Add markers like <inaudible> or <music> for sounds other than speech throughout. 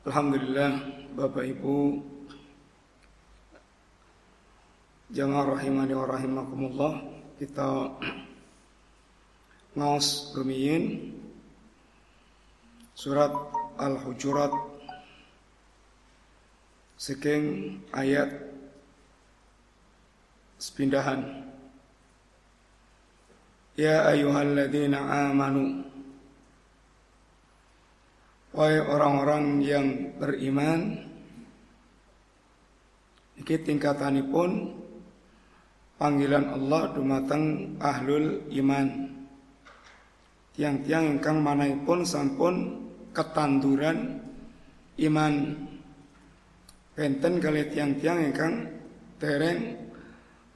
Alhamdulillah Bapak Ibu Jangan rahimani wa rahimakumullah Kita <clears throat> ngaos rumiyin. Surat Al-Hujurat saking ayat sepindahan. Ya ayyuhalladzina amanu Wahai orang-orang yang beriman Iki tingkatanipun Panggilan Allah dumateng ahlul iman. Tiang-tiang ingkang pun sampun ketanduran iman. Benten kali tiang-tiang ingkang tereng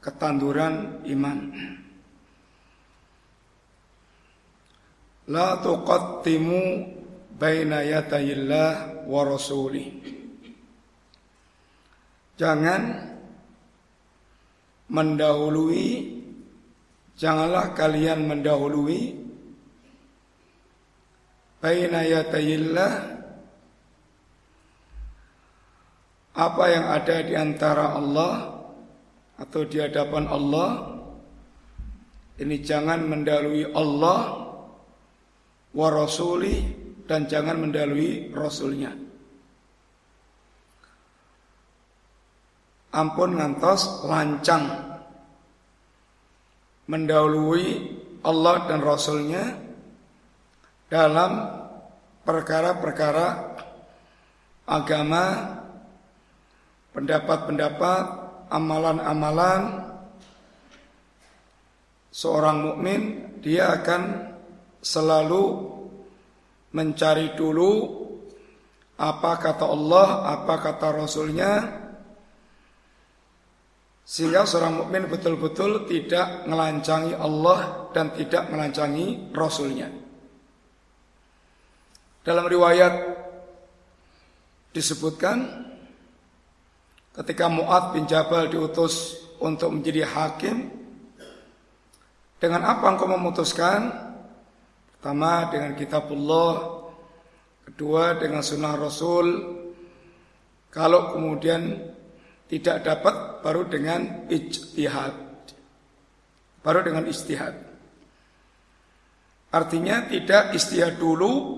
ketanduran iman. La tuqaddimu baina yatayillah wa rasuli Jangan mendahului Janganlah kalian mendahului baina yatayillah apa yang ada di antara Allah atau di hadapan Allah. Ini jangan mendalui Allah wa rasuli dan jangan mendalui rasulnya. Ampun ngantos lancang. Mendahului Allah dan rasulnya dalam perkara-perkara agama, pendapat-pendapat, amalan-amalan. Seorang mukmin dia akan selalu mencari dulu apa kata Allah, apa kata Rasulnya sehingga seorang mukmin betul-betul tidak melancangi Allah dan tidak melancangi Rasulnya. Dalam riwayat disebutkan ketika Mu'ad bin Jabal diutus untuk menjadi hakim dengan apa engkau memutuskan? Pertama dengan kitabullah, kedua dengan sunnah Rasul. Kalau kemudian tidak dapat baru dengan ijtihad. Baru dengan istihad. Artinya tidak istihad dulu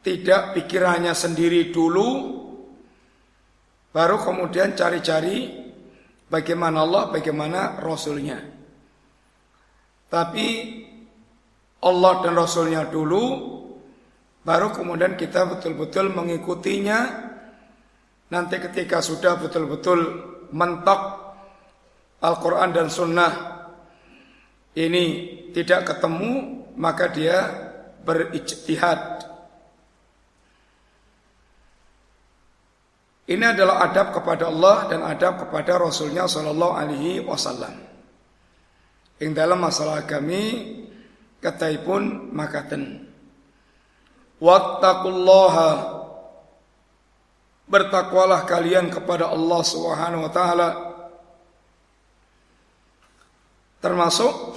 tidak pikirannya sendiri dulu baru kemudian cari-cari bagaimana Allah, bagaimana Rasulnya. Tapi Allah dan Rasulnya dulu, baru kemudian kita betul-betul mengikutinya. Nanti ketika sudah betul-betul mentok Al-Quran dan Sunnah ini tidak ketemu, maka dia berijtihad Ini adalah adab kepada Allah dan adab kepada Rasulnya Shallallahu Alaihi Wasallam. Yang dalam masalah kami katai pun makaten. Wattaqullaha bertakwalah kalian kepada Allah Subhanahu wa taala termasuk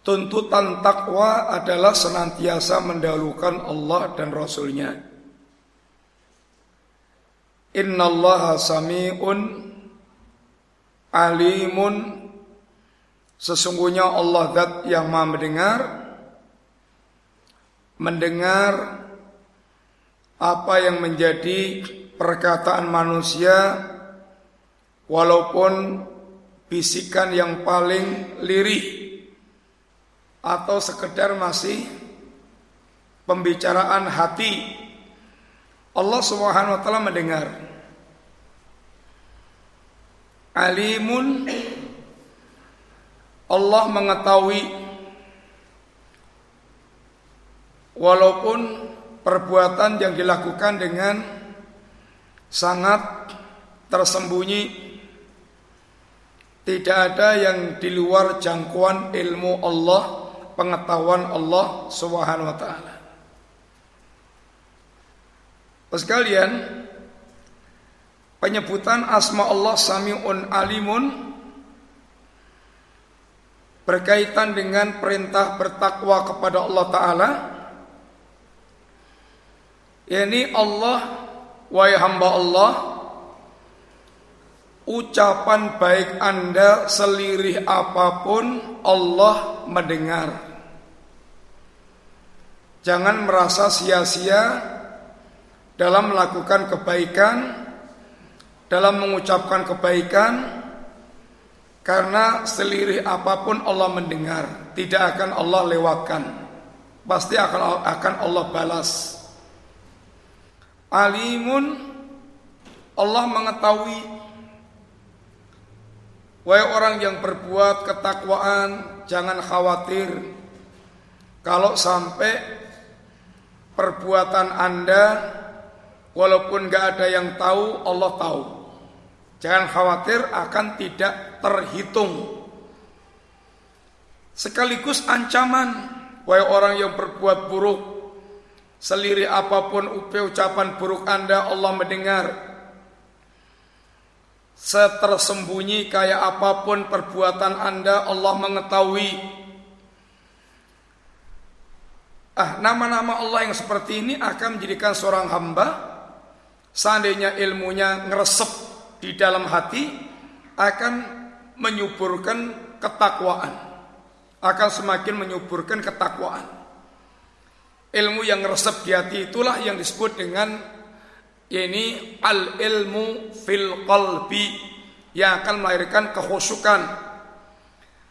tuntutan takwa adalah senantiasa mendahulukan Allah dan Rasulnya. Innallaha sami'un alimun Sesungguhnya Allah zat yang maha mendengar Mendengar Apa yang menjadi perkataan manusia Walaupun bisikan yang paling lirih Atau sekedar masih Pembicaraan hati Allah Subhanahu wa taala mendengar. Alimun Allah mengetahui walaupun perbuatan yang dilakukan dengan sangat tersembunyi tidak ada yang di luar jangkauan ilmu Allah pengetahuan Allah Subhanahu wa taala. Sekalian penyebutan asma Allah Samiun Alimun berkaitan dengan perintah bertakwa kepada Allah Ta'ala yakni Allah wahai hamba Allah ucapan baik anda selirih apa pun Allah mendengar. Jangan merasa sia-sia dalam melakukan kebaikan dalam mengucapkan kebaikan karena selirih apa pun Allah mendengar, tidak akan Allah lewatkan. Pasti akan akan Allah balas. Alimun Allah mengetahui Wahai orang yang berbuat ketakwaan Jangan khawatir Kalau sampai Perbuatan anda Walaupun gak ada yang tahu Allah tahu Jangan khawatir akan tidak terhitung. Sekaligus ancaman Wahai orang yang berbuat buruk Seliri apa pun ucapan buruk anda Allah mendengar. Setersembunyi kayak apa pun perbuatan anda Allah mengetahui. Ah, nama-nama Allah yang seperti ini akan menjadikan seorang hamba Seandainya ilmunya ngeresep di dalam hati akan menyuburkan ketakwaan akan semakin menyuburkan ketakwaan. Ilmu yang resep di hati itulah yang disebut dengan ini al ilmu fil qalbi yang akan melahirkan kehusukan.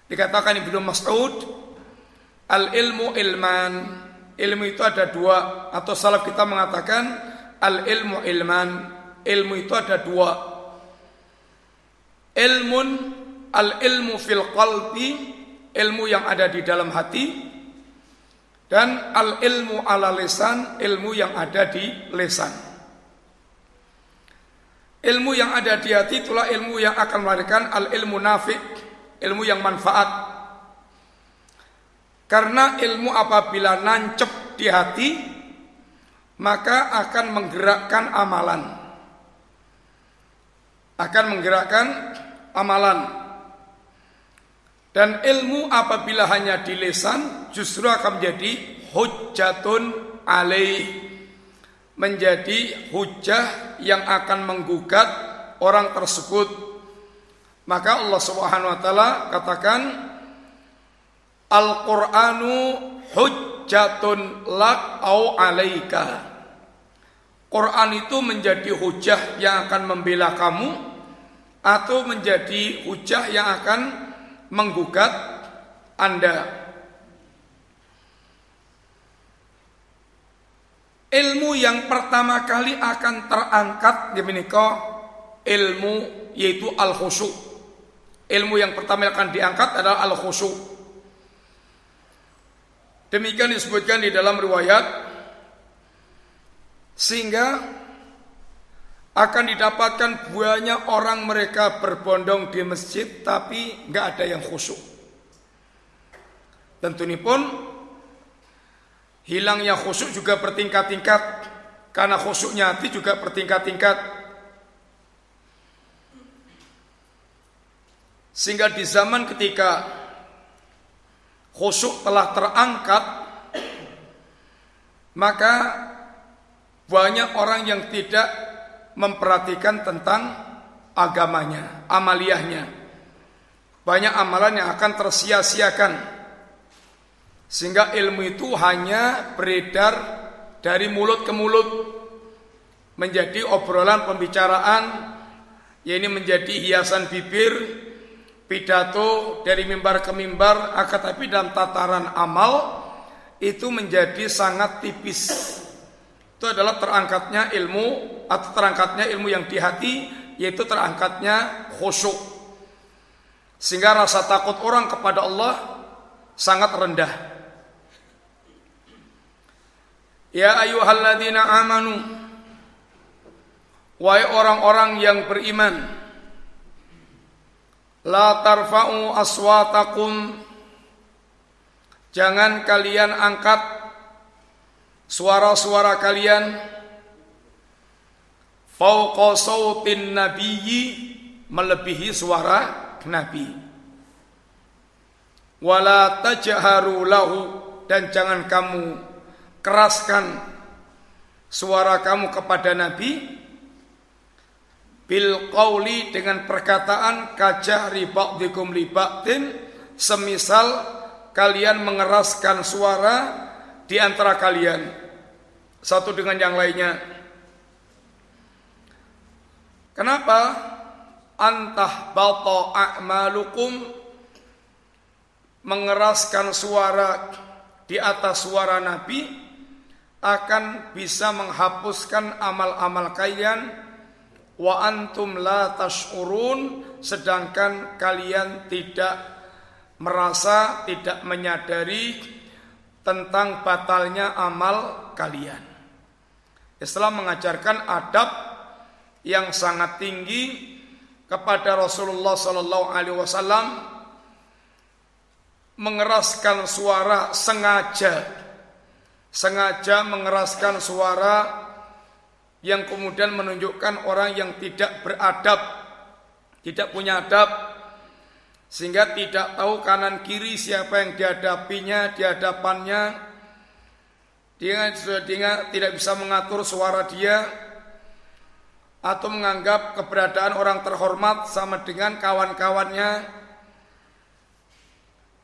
Dikatakan Ibnu Mas'ud al ilmu ilman. Ilmu itu ada dua atau salaf kita mengatakan al ilmu ilman. Ilmu itu ada dua ilmun al ilmu fil qalbi ilmu yang ada di dalam hati dan al ilmu ala lesan ilmu yang ada di lesan ilmu yang ada di hati itulah ilmu yang akan melahirkan al ilmu nafik ilmu yang manfaat. Karena ilmu apabila nancep di hati maka akan menggerakkan amalan. Akan menggerakkan amalan. Dan ilmu apabila hanya di lesan justru akan menjadi hujjatun alaih. Menjadi hujah yang akan menggugat orang tersebut. Maka Allah Subhanahu wa taala katakan Al-Qur'anu hujjatun lak au alaika. Quran itu menjadi hujah yang akan membela kamu atau menjadi hujah yang akan menggugat Anda. Ilmu yang pertama kali akan terangkat di menikah ilmu yaitu al khusyu. Ilmu yang pertama yang akan diangkat adalah al khusyu. Demikian disebutkan di dalam riwayat sehingga akan didapatkan banyak orang mereka berbondong di masjid tapi nggak ada yang khusyuk. Tentu ini pun hilangnya khusyuk juga bertingkat-tingkat karena khusyuknya hati juga bertingkat-tingkat. Sehingga di zaman ketika khusyuk telah terangkat maka banyak orang yang tidak memperhatikan tentang agamanya, amaliyahnya. Banyak amalan yang akan tersia-siakan. Sehingga ilmu itu hanya beredar dari mulut ke mulut. Menjadi obrolan pembicaraan, ini menjadi hiasan bibir, pidato dari mimbar ke mimbar, akan tapi dalam tataran amal itu menjadi sangat tipis. Itu adalah terangkatnya ilmu atau terangkatnya ilmu yang di hati yaitu terangkatnya khusyuk. Sehingga rasa takut orang kepada Allah sangat rendah. Ya ayyuhalladzina amanu Wahai orang-orang yang beriman La tarfa'u aswatakum Jangan kalian angkat suara-suara kalian fauqa sautin nabiyyi melebihi suara nabi. Wala tajharu lahu dan jangan kamu keraskan suara kamu kepada nabi bil qauli dengan perkataan kajahri ba'dikum li semisal kalian mengeraskan suara di antara kalian satu dengan yang lainnya. Kenapa? Antah bato a'malukum mengeraskan suara di atas suara Nabi akan bisa menghapuskan amal-amal kalian wa antum la tash'urun sedangkan kalian tidak merasa tidak menyadari tentang batalnya amal kalian. Islam mengajarkan adab yang sangat tinggi kepada Rasulullah Sallallahu Alaihi Wasallam mengeraskan suara sengaja, sengaja mengeraskan suara yang kemudian menunjukkan orang yang tidak beradab, tidak punya adab, sehingga tidak tahu kanan kiri siapa yang dihadapinya, di hadapannya. Dia sudah tidak bisa mengatur suara dia atau menganggap keberadaan orang terhormat sama dengan kawan-kawannya.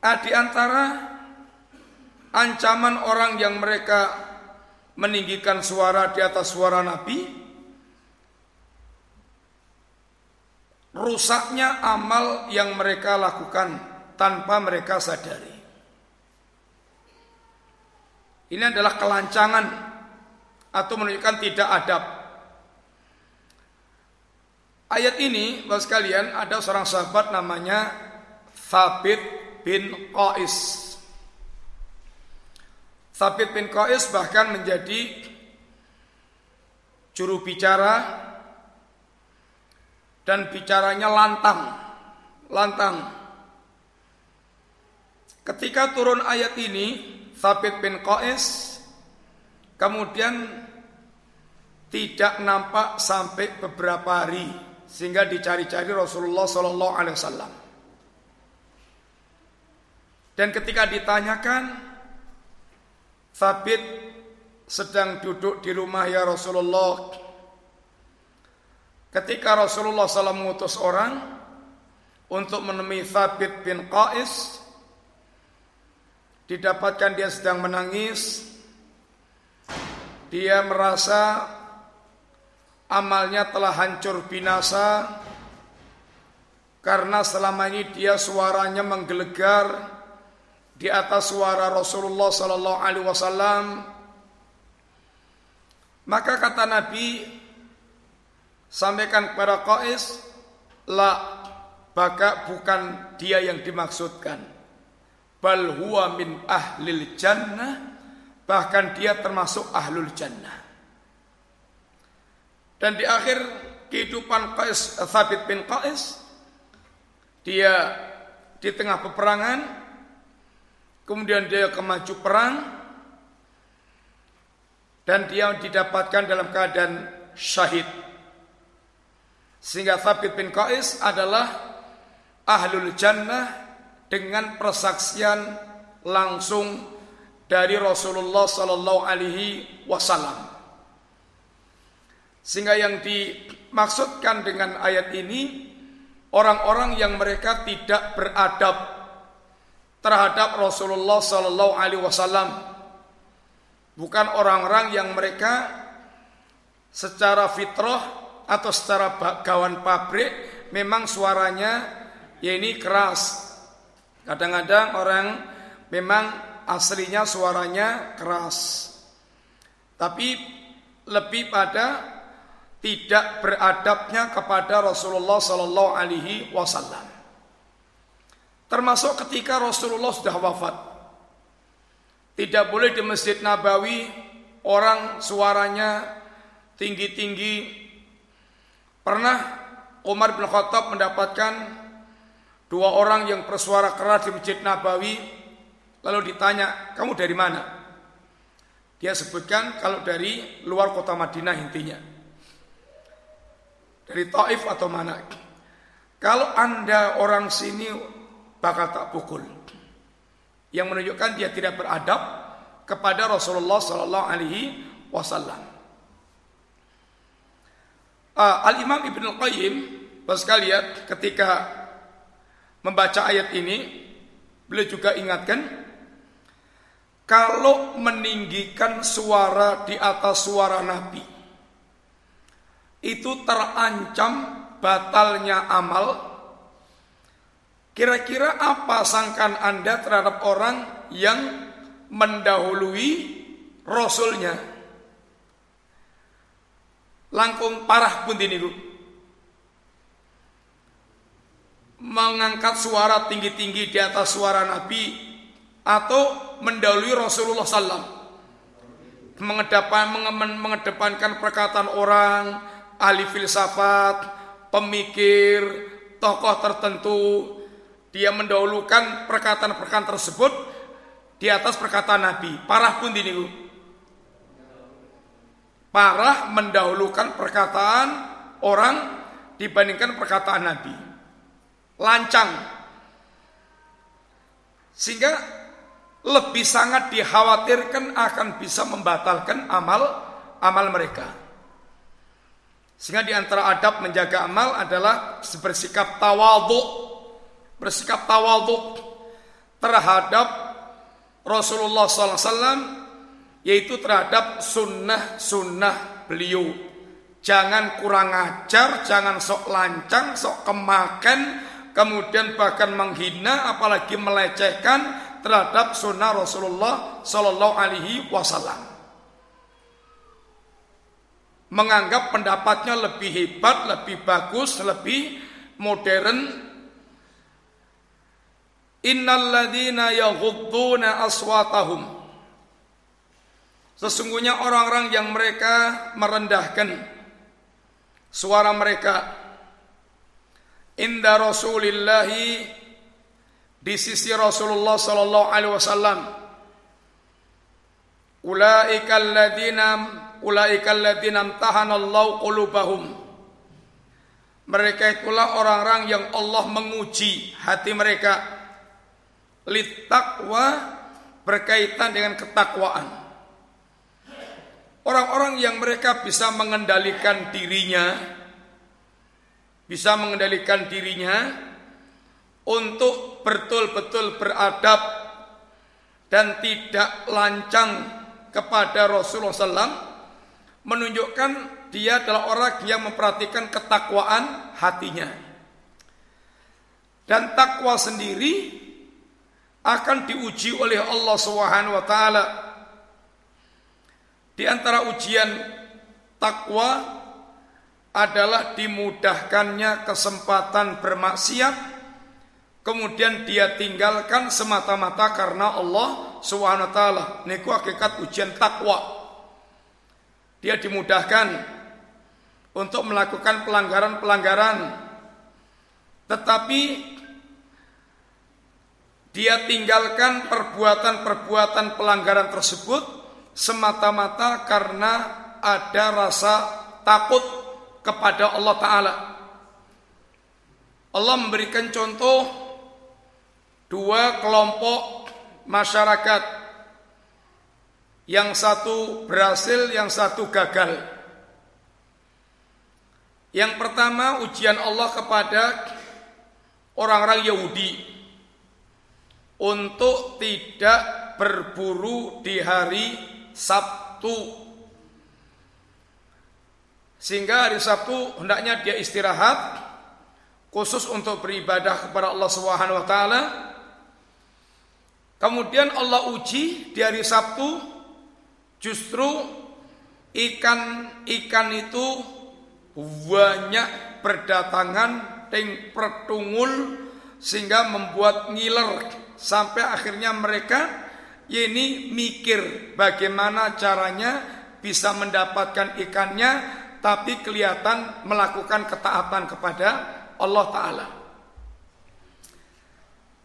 Ah, di antara ancaman orang yang mereka meninggikan suara di atas suara Nabi rusaknya amal yang mereka lakukan tanpa mereka sadari. Ini adalah kelancangan atau menunjukkan tidak adab. Ayat ini, Bapak sekalian, ada seorang sahabat namanya Thabit bin Qais. Thabit bin Qais bahkan menjadi juru bicara dan bicaranya lantang, lantang. Ketika turun ayat ini, Thabit bin Qais kemudian tidak nampak sampai beberapa hari sehingga dicari-cari Rasulullah Shallallahu Alaihi Wasallam. Dan ketika ditanyakan, Thabit sedang duduk di rumah ya Rasulullah Ketika Rasulullah SAW mengutus orang untuk menemui Thabit bin Qais, didapatkan dia sedang menangis. Dia merasa amalnya telah hancur binasa karena selama ini dia suaranya menggelegar di atas suara Rasulullah wasallam maka kata Nabi sampaikan kepada Qais la baka bukan dia yang dimaksudkan. Bal huwa min ahlil jannah bahkan dia termasuk ahlul jannah. Dan di akhir kehidupan Qais Thabit bin Qais dia di tengah peperangan kemudian dia kemaju perang dan dia didapatkan dalam keadaan syahid sehingga Thabit bin Qais adalah ahlul jannah dengan persaksian langsung dari Rasulullah sallallahu alaihi wasallam. Sehingga yang dimaksudkan dengan ayat ini orang-orang yang mereka tidak beradab terhadap Rasulullah sallallahu alaihi wasallam. Bukan orang-orang yang mereka secara fitrah atau secara kawan pabrik memang suaranya ya ini keras. Kadang-kadang orang memang aslinya suaranya keras. Tapi lebih pada tidak beradabnya kepada Rasulullah Sallallahu Alaihi Wasallam. Termasuk ketika Rasulullah sudah wafat. Tidak boleh di Masjid Nabawi orang suaranya tinggi-tinggi. Pernah Umar bin Khattab mendapatkan dua orang yang bersuara keras di Masjid Nabawi lalu ditanya, "Kamu dari mana?" Dia sebutkan kalau dari luar kota Madinah intinya. Dari Taif atau mana? Kalau Anda orang sini bakal tak pukul. Yang menunjukkan dia tidak beradab kepada Rasulullah sallallahu alaihi wasallam. Uh, Al Imam Ibnu Qayyim, Bapak sekalian, ketika membaca ayat ini, beliau juga ingatkan kalau meninggikan suara di atas suara Nabi itu terancam batalnya amal. Kira-kira apa sangkan Anda terhadap orang yang mendahului Rasulnya? Langkung parah pun ini mengangkat suara tinggi-tinggi di atas suara Nabi atau mendahului Rasulullah SAW mengedepan, mengedepankan perkataan orang ahli filsafat pemikir tokoh tertentu. Dia mendahulukan perkataan-perkataan tersebut di atas perkataan Nabi. Parah pun ini parah mendahulukan perkataan orang dibandingkan perkataan Nabi. Lancang. Sehingga lebih sangat dikhawatirkan akan bisa membatalkan amal amal mereka. Sehingga di antara adab menjaga amal adalah bersikap tawadhu, bersikap tawadhu terhadap Rasulullah SAW, yaitu terhadap sunnah-sunnah beliau. Jangan kurang ajar, jangan sok lancang, sok kemakan, kemudian bahkan menghina apalagi melecehkan terhadap sunnah Rasulullah Sallallahu Alaihi Wasallam. Menganggap pendapatnya lebih hebat, lebih bagus, lebih modern. Innalladzina yaghudduna aswatahum. Sesungguhnya orang-orang yang mereka merendahkan suara mereka inda Rasulillahi di sisi Rasulullah sallallahu alaihi wasallam ulaika alladziina ulaika alladziina amtahanallahu qulubahum. Mereka itulah orang-orang yang Allah menguji hati mereka litakwa berkaitan dengan ketakwaan orang-orang yang mereka bisa mengendalikan dirinya bisa mengendalikan dirinya untuk betul-betul beradab dan tidak lancang kepada Rasulullah SAW menunjukkan dia adalah orang yang memperhatikan ketakwaan hatinya. Dan takwa sendiri akan diuji oleh Allah Subhanahu wa taala di antara ujian takwa adalah dimudahkannya kesempatan bermaksiat kemudian dia tinggalkan semata-mata karena Allah Subhanahu wa taala. Niku hakikat ujian takwa. Dia dimudahkan untuk melakukan pelanggaran-pelanggaran tetapi dia tinggalkan perbuatan-perbuatan pelanggaran tersebut semata-mata karena ada rasa takut kepada Allah Ta'ala. Allah memberikan contoh dua kelompok masyarakat. Yang satu berhasil, yang satu gagal. Yang pertama ujian Allah kepada orang-orang Yahudi untuk tidak berburu di hari Sabtu sehingga hari Sabtu hendaknya dia istirahat khusus untuk beribadah kepada Allah Subhanahu wa taala. Kemudian Allah uji di hari Sabtu justru ikan-ikan itu banyak berdatangan ting pertungul sehingga membuat ngiler sampai akhirnya mereka ini mikir bagaimana caranya bisa mendapatkan ikannya tapi kelihatan melakukan ketaatan kepada Allah taala.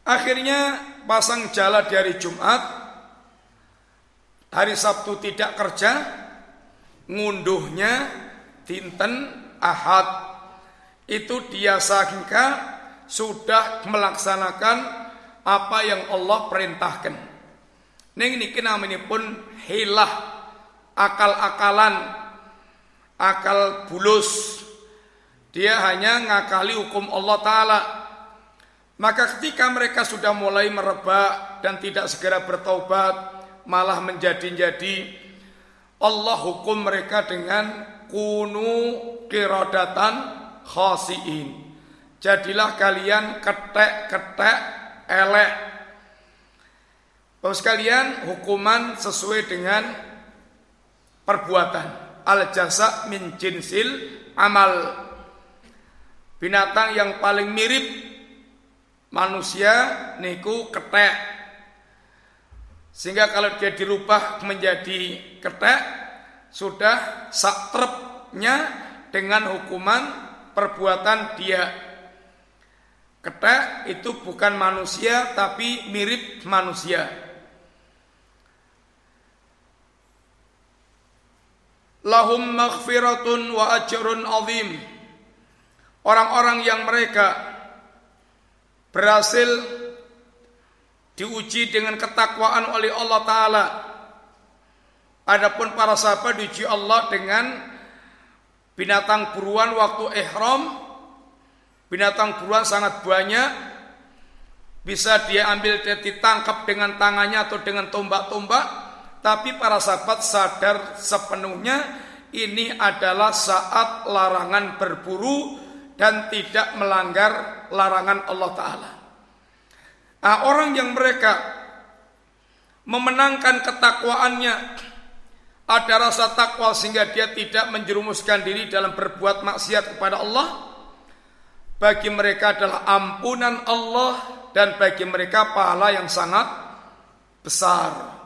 Akhirnya pasang jala dari Jumat hari Sabtu tidak kerja ngunduhnya dinten Ahad itu dia sangka sudah melaksanakan apa yang Allah perintahkan. Ning niki pun hilah akal-akalan akal bulus. Dia hanya ngakali hukum Allah taala. Maka ketika mereka sudah mulai merebak dan tidak segera bertaubat, malah menjadi-jadi Allah hukum mereka dengan kunu kirodatan khasiin. Jadilah kalian ketek-ketek elek. Bapak sekalian, hukuman sesuai dengan perbuatan. Al jasa min jinsil amal. Binatang yang paling mirip manusia niku ketek. Sehingga kalau dia dirubah menjadi ketek sudah saktrepnya dengan hukuman perbuatan dia Ketek itu bukan manusia tapi mirip manusia. Lahum maghfiratun wa ajrun azim. Orang-orang yang mereka berhasil diuji dengan ketakwaan oleh Allah taala. Adapun para sahabat diuji Allah dengan binatang buruan waktu ihram Binatang buruan sangat banyak. Bisa dia ambil dan ditangkap dengan tangannya atau dengan tombak-tombak. Tapi para sahabat sadar sepenuhnya ini adalah saat larangan berburu dan tidak melanggar larangan Allah Ta'ala. Nah, orang yang mereka memenangkan ketakwaannya ada rasa takwa sehingga dia tidak menjerumuskan diri dalam berbuat maksiat kepada Allah bagi mereka adalah ampunan Allah dan bagi mereka pahala yang sangat besar.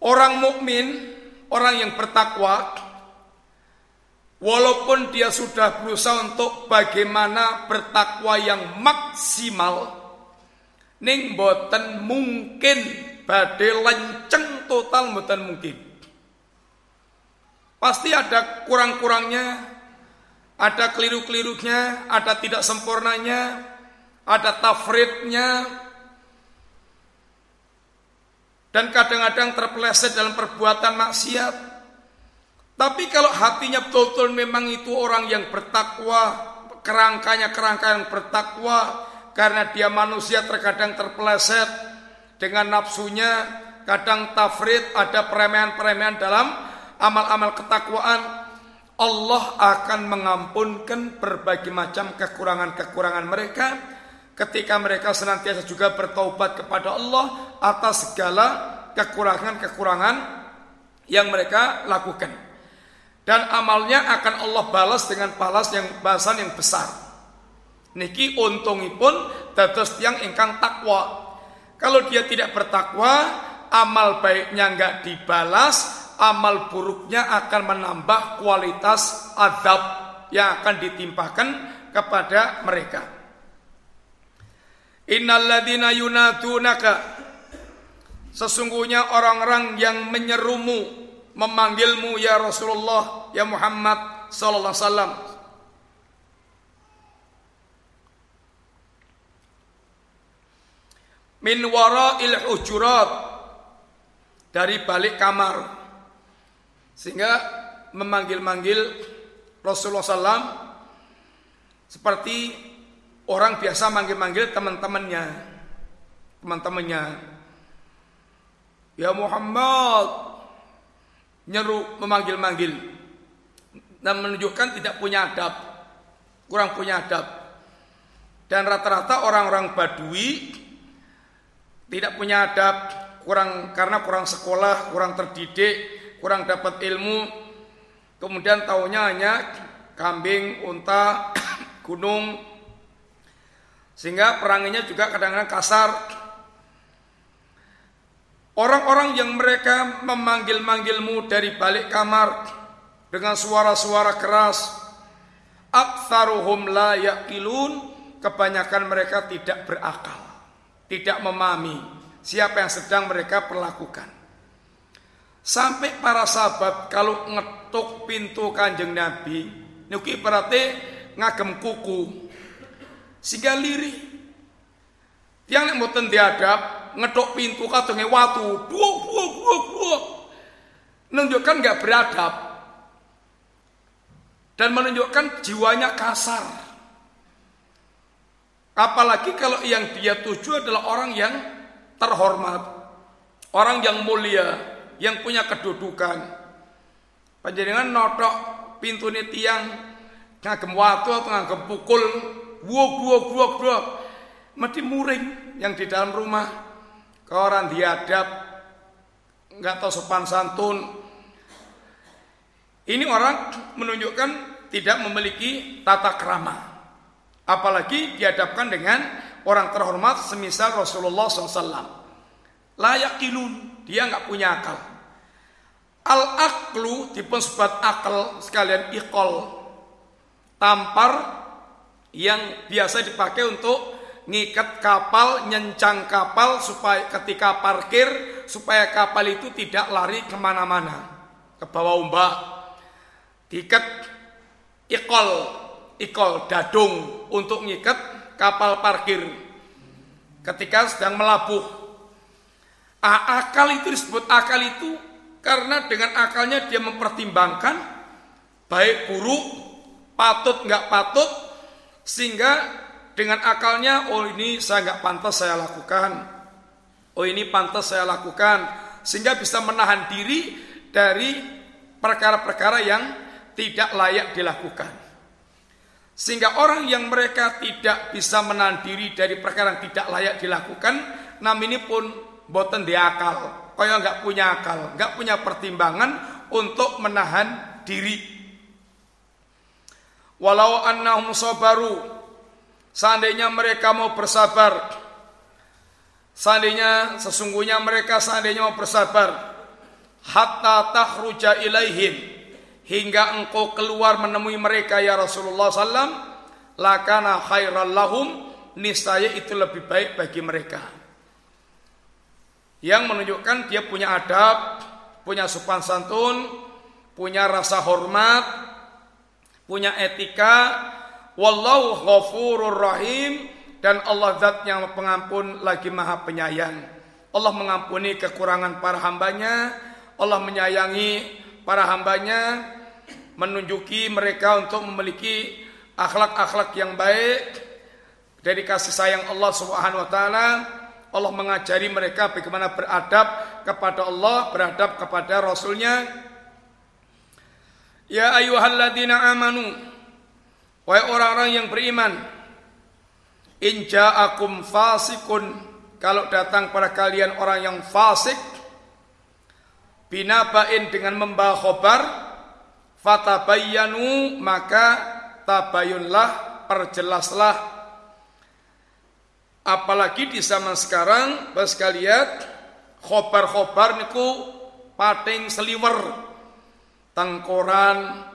Orang mukmin, orang yang bertakwa, walaupun dia sudah berusaha untuk bagaimana bertakwa yang maksimal, ning boten mungkin badai lenceng total boten mungkin. Pasti ada kurang-kurangnya, ada keliru-kelirunya, ada tidak sempurnanya, ada tafridnya, dan kadang-kadang terpeleset dalam perbuatan maksiat. Tapi kalau hatinya betul-betul memang itu orang yang bertakwa, kerangkanya kerangka yang bertakwa, karena dia manusia terkadang terpeleset dengan nafsunya, kadang tafrid, ada peremehan-peremehan dalam amal-amal ketakwaan, Allah akan mengampunkan berbagai macam kekurangan-kekurangan mereka ketika mereka senantiasa juga bertaubat kepada Allah atas segala kekurangan-kekurangan yang mereka lakukan. Dan amalnya akan Allah balas dengan balas yang bahasan yang besar. Niki untungipun dados tiang ingkang takwa. Kalau dia tidak bertakwa, amal baiknya nggak dibalas, amal buruknya akan menambah kualitas adab yang akan ditimpakan kepada mereka. Innalladzina yunadunaka Sesungguhnya orang-orang yang menyerumu memanggilmu ya Rasulullah ya Muhammad sallallahu alaihi wasallam. Min wara'il hujurat. Dari balik kamar. Sehingga memanggil-manggil Rasulullah SAW seperti orang biasa manggil-manggil teman-temannya. Teman-temannya. Ya Muhammad nyeru memanggil-manggil dan menunjukkan tidak punya adab, kurang punya adab. Dan rata-rata orang-orang Badui tidak punya adab, kurang karena kurang sekolah, kurang terdidik, kurang dapat ilmu, kemudian tahunya hanya kambing, unta, <coughs> gunung, sehingga peranginya juga kadang-kadang kasar. Orang-orang yang mereka memanggil-manggilmu dari balik kamar dengan suara-suara keras. Aktsaruhum la yaqilun, kebanyakan mereka tidak berakal, tidak memahami siapa yang sedang mereka perlakukan. Sampai para sahabat kalau ngetuk pintu kanjeng Nabi, nuki berarti ngagem kuku, sehingga lirih. Tiang yang mboten diadap, ngedok pintu katanya watu buak buak buak buak menunjukkan nggak beradab. Dan menunjukkan jiwanya kasar. Apalagi kalau yang dia tuju adalah orang yang terhormat. Orang yang mulia yang punya kedudukan. Panjenengan notok pintu tiang ngagem watu atau ngagem pukul buak buak buak buak mati muring yang di dalam rumah. Ke orang diadab. Nggak tahu sopan santun. Ini orang menunjukkan tidak memiliki tata kerama apalagi dihadapkan dengan orang terhormat semisal Rasulullah SAW layak kilun dia nggak punya akal. Al aklu dipun sebat akal sekalian ikol tampar yang biasa dipakai untuk ngikat kapal, nyencang kapal supaya ketika parkir supaya kapal itu tidak lari ke mana-mana ke bawah ombak. Diikat ikol, ikol dadung untuk ngikat kapal parkir ketika sedang melabuh. Akal itu disebut akal itu karena dengan akalnya dia mempertimbangkan baik buruk, patut nggak patut, sehingga dengan akalnya, oh ini saya nggak pantas saya lakukan. Oh ini pantas saya lakukan. Sehingga bisa menahan diri dari perkara-perkara yang tidak layak dilakukan. Sehingga orang yang mereka tidak bisa menahan diri dari perkara yang tidak layak dilakukan, nam ini pun boten di akal. Kaya nggak punya akal, nggak punya pertimbangan untuk menahan diri. Walau annahum sabaru Seandainya mereka mau bersabar, seandainya sesungguhnya mereka seandainya mau bersabar, hatta tahruja ilaihim hingga engkau keluar menemui mereka ya Rasulullah sallam, lakana khairal lahum niscaya itu lebih baik bagi mereka. Yang menunjukkan dia punya adab, punya sopan santun, punya rasa hormat, punya etika, Wallahu ghafurur rahim dan Allah zat yang pengampun lagi maha penyayang. Allah mengampuni kekurangan para hambanya, Allah menyayangi para hambanya, menunjuki mereka untuk memiliki akhlak-akhlak yang baik dari kasih sayang Allah Subhanahu wa taala. Allah mengajari mereka bagaimana beradab kepada Allah, beradab kepada Rasulnya. Ya ayyuhalladzina amanu. Wahai orang-orang yang beriman, in ja'akum fasikun. Kalau datang pada kalian orang yang fasik. Binabain dengan membawa khobar. Fatabayyanu. Maka tabayunlah perjelaslah. Apalagi di zaman sekarang bos kalian khobar-khobar niku pating seliwer tengkoran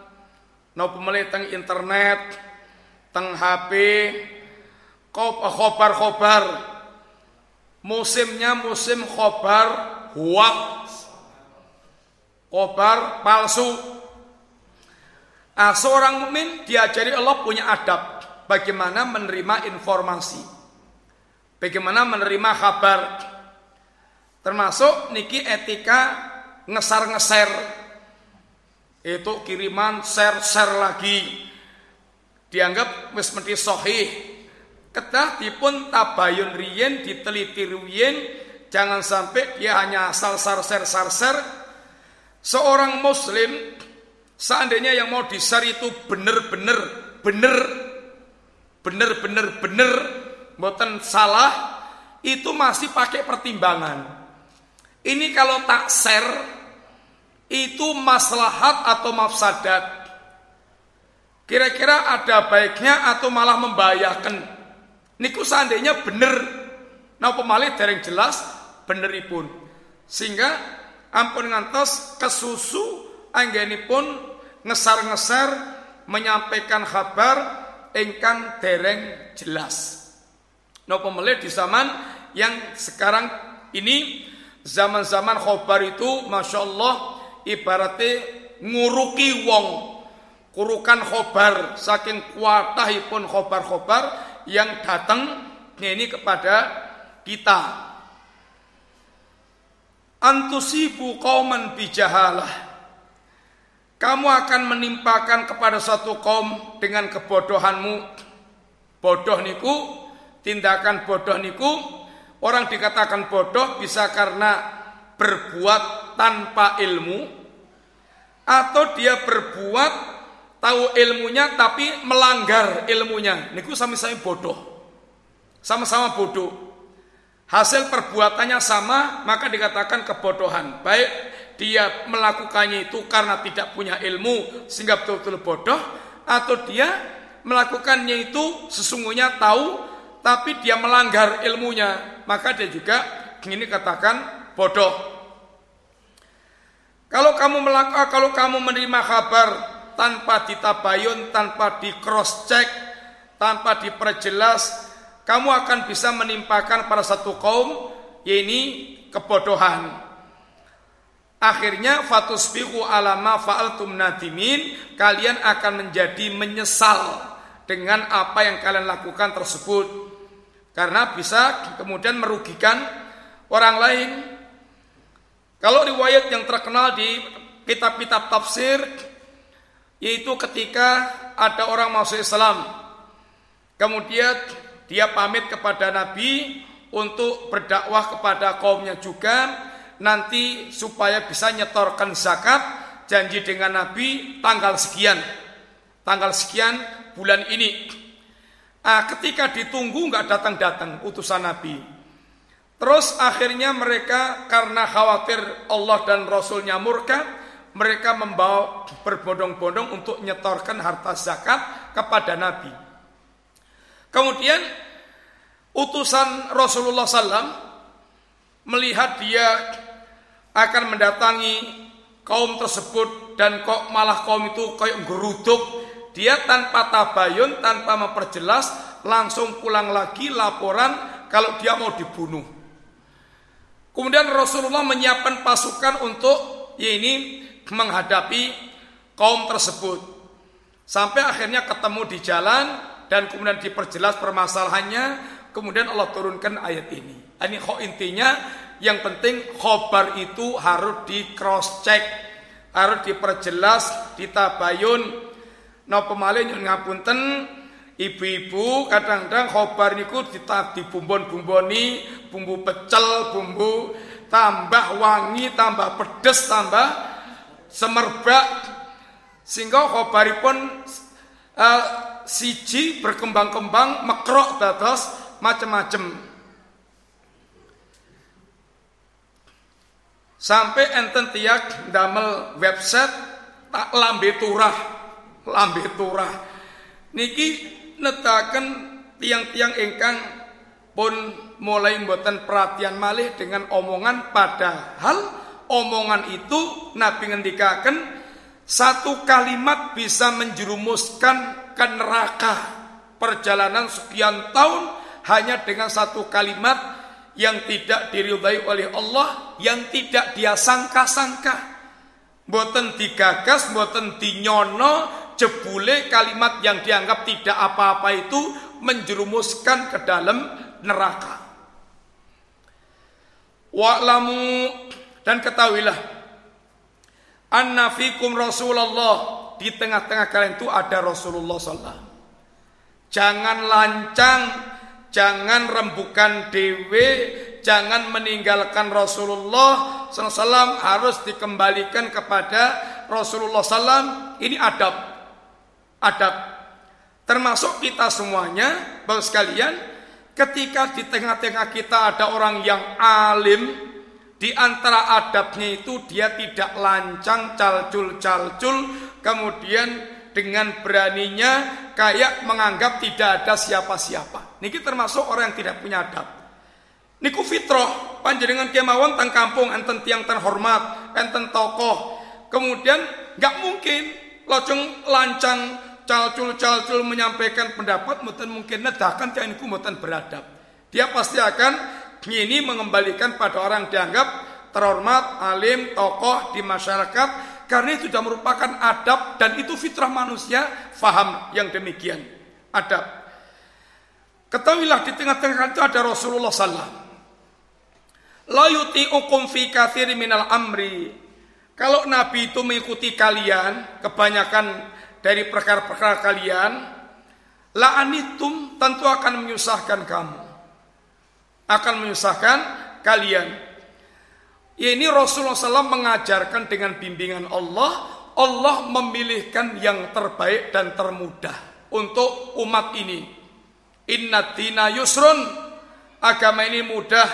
napa melih teng internet, teng HP, khobar-khobar. Musimnya musim khobar hoax. Khobar palsu. Nah, seorang mukmin diajari Allah punya adab bagaimana menerima informasi. Bagaimana menerima kabar. Termasuk niki etika ngesar-ngeser itu kiriman share-share lagi. Dianggap wis mesti sahih. Kedah dipun tabayun riyen diteliti riyen jangan sampai dia hanya asal sar-ser sar-ser seorang muslim seandainya yang mau disar itu bener-bener bener bener-bener bener mboten salah itu masih pakai pertimbangan. Ini kalau tak share itu maslahat atau mafsadat. Kira-kira ada baiknya atau malah membahayakan. Niku seandainya bener. Nah pemalih dereng jelas beneripun. Sehingga ampun ngantos kesusu pun ngesar-ngesar menyampaikan kabar ingkang dereng jelas. Nopo melih di zaman yang sekarang ini zaman-zaman khobar itu Masya Allah ibaratnya nguruki wong. Kurukan khobar saking kuatahipun khobar-khobar yang datang ini kepada kita. Antusibu kauman bijahalah. Kamu akan menimpakan kepada satu kaum dengan kebodohanmu. Bodoh niku tindakan bodoh niku orang dikatakan bodoh bisa karena berbuat tanpa ilmu atau dia berbuat tahu ilmunya tapi melanggar ilmunya. Niku sama-sama bodoh. Sama-sama bodoh. Hasil perbuatannya sama maka dikatakan kebodohan. Baik dia melakukannya itu karena tidak punya ilmu sehingga betul-betul bodoh atau dia melakukannya itu sesungguhnya tahu tapi dia melanggar ilmunya maka dia juga ini katakan bodoh kalau kamu melakukan kalau kamu menerima kabar tanpa ditabayun tanpa di cross check tanpa diperjelas kamu akan bisa menimpakan pada satu kaum yaitu kebodohan. Akhirnya fatusbihu alama fa'altum nadimin Kalian akan menjadi menyesal Dengan apa yang kalian lakukan tersebut. Karena bisa kemudian merugikan orang lain Kalau riwayat yang terkenal di kitab-kitab tafsir Yaitu ketika ada orang masuk Islam Kemudian dia pamit kepada Nabi Untuk berdakwah kepada kaumnya juga nanti supaya bisa nyetorkan zakat janji dengan Nabi tanggal sekian tanggal sekian bulan ini. Ah, ketika ditunggu nggak datang-datang utusan Nabi terus akhirnya mereka karena khawatir Allah dan Rasulnya murka mereka membawa berbondong-bondong untuk nyetorkan harta zakat kepada Nabi. Kemudian utusan Rasulullah SAW melihat dia akan mendatangi kaum tersebut dan kok malah kaum itu kayak geruduk. Dia tanpa tabayun tanpa memperjelas langsung pulang lagi laporan kalau dia mau dibunuh kemudian Rasulullah menyiapkan pasukan untuk ya ini menghadapi kaum tersebut. Sampai akhirnya ketemu di jalan dan kemudian diperjelas permasalahannya kemudian Allah turunkan ayat ini. Ini kok intinya yang penting khobar itu harus di cross check, harus diperjelas, ditabayun. No pemalih nyun ngapunten ibu-ibu kadang-kadang khobar niku dibumbon-bumboni bumbu pecel, bumbu tambah wangi, tambah pedes, tambah semerbak sehingga khobaripun uh, siji berkembang-kembang mekrok dados macam-macam Sampai enten tiak damel website tak lambe turah, lambe turah. Niki netaken tiang-tiang ingkang pun mulai mboten perhatian malih dengan omongan padahal omongan itu Nabi ngendikaken satu kalimat bisa menjerumuskan ke neraka perjalanan sekian tahun hanya dengan satu kalimat yang tidak diridhai oleh Allah, yang tidak dia sangka-sangka. Boten digagas, boten dinyono, jebule kalimat yang dianggap tidak apa-apa itu menjerumuskan ke dalam neraka. Wa'lamu dan ketahuilah anna fikum Rasulullah di tengah-tengah kalian itu ada Rasulullah sallallahu Jangan lancang jangan rembukan dewe, jangan meninggalkan Rasulullah SAW harus dikembalikan kepada Rasulullah SAW. Ini adab, adab. Termasuk kita semuanya, bapak sekalian, ketika di tengah-tengah kita ada orang yang alim, di antara adabnya itu dia tidak lancang, calcul-calcul, kemudian dengan beraninya kayak menganggap tidak ada siapa-siapa. Niki termasuk orang yang tidak punya adab. Niku fitrah panjenengan kemawon tang kampung enten tiang terhormat, enten tokoh. Kemudian nggak mungkin lojong lancang calcul-calcul menyampaikan pendapat mungkin mungkin nedakan tiang niku beradab. Dia pasti akan ini mengembalikan pada orang dianggap terhormat, alim, tokoh di masyarakat karena itu sudah merupakan adab dan itu fitrah manusia faham yang demikian adab. Ketahuilah di tengah-tengah itu ada Rasulullah Sallallahu La yuti'ukum fi kathiri minal amri. Kalau Nabi itu mengikuti kalian, kebanyakan dari perkara-perkara kalian, la anitum tentu akan menyusahkan kamu. Akan menyusahkan kalian. Ya, ini Rasulullah SAW mengajarkan dengan bimbingan Allah, Allah memilihkan yang terbaik dan termudah untuk umat ini. Inna dina yusrun, agama ini mudah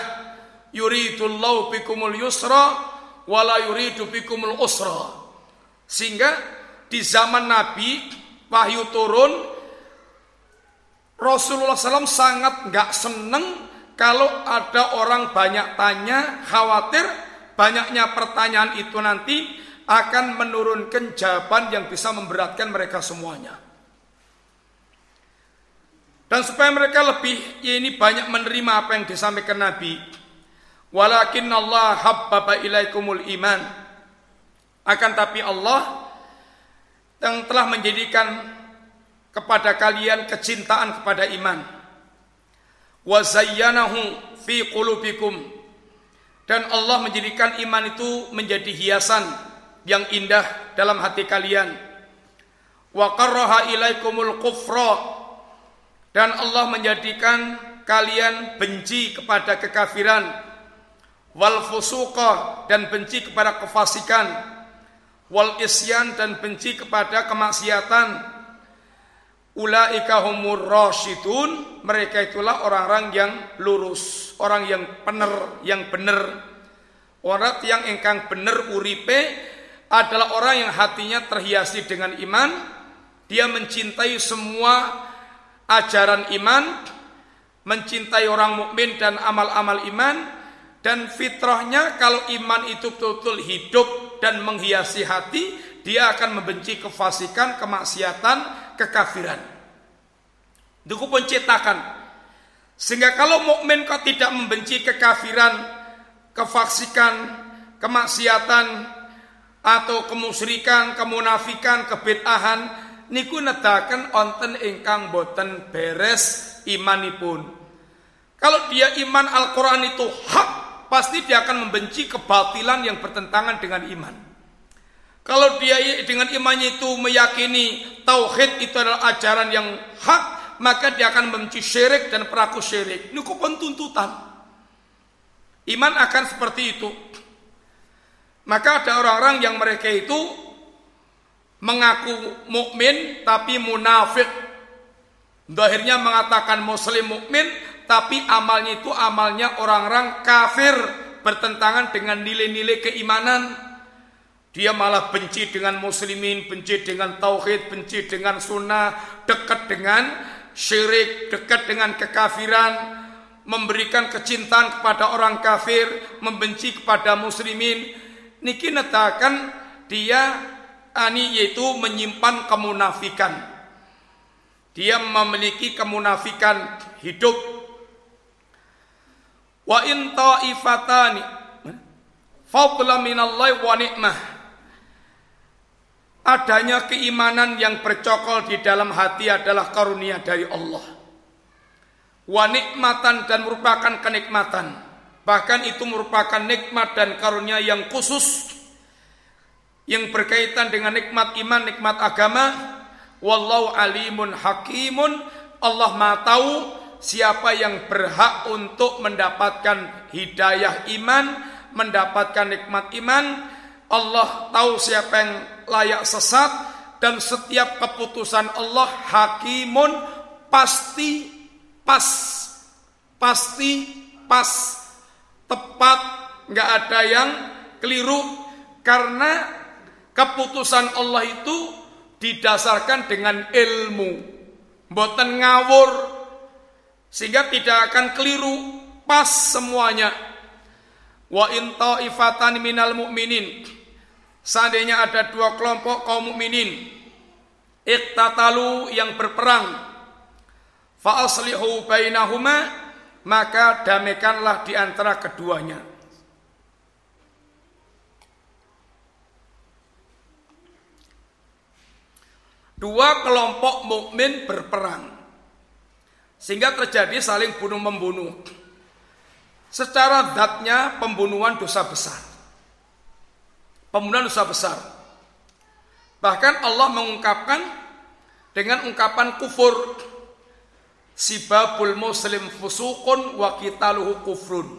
yuridullahu bikumul yusra wala yuridu bikumul usra. Sehingga di zaman Nabi wahyu turun Rasulullah SAW sangat nggak seneng kalau ada orang banyak tanya, khawatir banyaknya pertanyaan itu nanti akan menurunkan jawaban yang bisa memberatkan mereka semuanya. Dan supaya mereka lebih ya ini banyak menerima apa yang disampaikan Nabi, Walakin Allah habbaba ilaikumul iman. Akan tapi Allah yang telah menjadikan kepada kalian kecintaan kepada iman. Wa zayyanahu fi qulubikum. Dan Allah menjadikan iman itu menjadi hiasan yang indah dalam hati kalian. Wa qarraha ilaikumul kufra. Dan Allah menjadikan kalian benci kepada kekafiran wal fusuqa dan benci kepada kefasikan wal isyan dan benci kepada kemaksiatan. Ulaika humur rasyidun. Mereka itulah orang-orang yang lurus orang yang benar yang benar orang yang engkang benar uripe adalah orang yang hatinya terhiasi dengan iman. Dia mencintai semua ajaran iman mencintai orang mukmin dan amal-amal iman. Dan fitrahnya kalau iman itu betul-betul hidup dan menghiasi hati, dia akan membenci kefasikan, kemaksiatan, kekafiran. Itu pencetakan. Sehingga kalau mukmin kok tidak membenci kekafiran, kefasikan, kemaksiatan, atau kemusyrikan, kemunafikan, kebid'ahan, niku nedakan onten ingkang boten beres imanipun. Kalau dia iman Al-Quran itu hak pasti dia akan membenci kebatilan yang bertentangan dengan iman. Kalau dia dengan imannya itu meyakini tauhid itu adalah ajaran yang hak, maka dia akan membenci syirik dan peraku syirik. Ini pun tuntutan. Iman akan seperti itu. Maka ada orang-orang yang mereka itu mengaku mukmin tapi munafik. Akhirnya mengatakan muslim mukmin tapi amalnya itu amalnya orang-orang kafir bertentangan dengan nilai-nilai keimanan. Dia malah benci dengan muslimin, benci dengan tauhid, benci dengan sunnah, dekat dengan syirik, dekat dengan kekafiran, memberikan kecintaan kepada orang kafir, membenci kepada muslimin. Niki netakan dia ani yaitu menyimpan kemunafikan. Dia memiliki kemunafikan hidup Wa in ta'ifatani fadla minallahi wa ni'mah. Adanya keimanan yang bercokol di dalam hati adalah karunia dari Allah. Wa nikmatan dan merupakan kenikmatan. Bahkan itu merupakan nikmat dan karunia yang khusus yang berkaitan dengan nikmat iman, nikmat agama. Wallahu alimun hakimun. Allah Maha tahu siapa yang berhak untuk mendapatkan hidayah iman, mendapatkan nikmat iman. Allah tahu siapa yang layak sesat dan setiap keputusan Allah hakimun pasti pas pasti pas tepat nggak ada yang keliru karena keputusan Allah itu didasarkan dengan ilmu boten ngawur sehingga tidak akan keliru pas semuanya. Wa in ta'ifatan minal mu'minin. Seandainya ada dua kelompok kaum mukminin iktatalu yang berperang fa aslihu bainahuma maka damaikanlah di antara keduanya. Dua kelompok mukmin berperang sehingga terjadi saling bunuh membunuh. Secara zatnya pembunuhan dosa besar. Pembunuhan dosa besar. Bahkan Allah mengungkapkan dengan ungkapan kufur Sibabul muslim fusukun wa qitaluhu kufrun.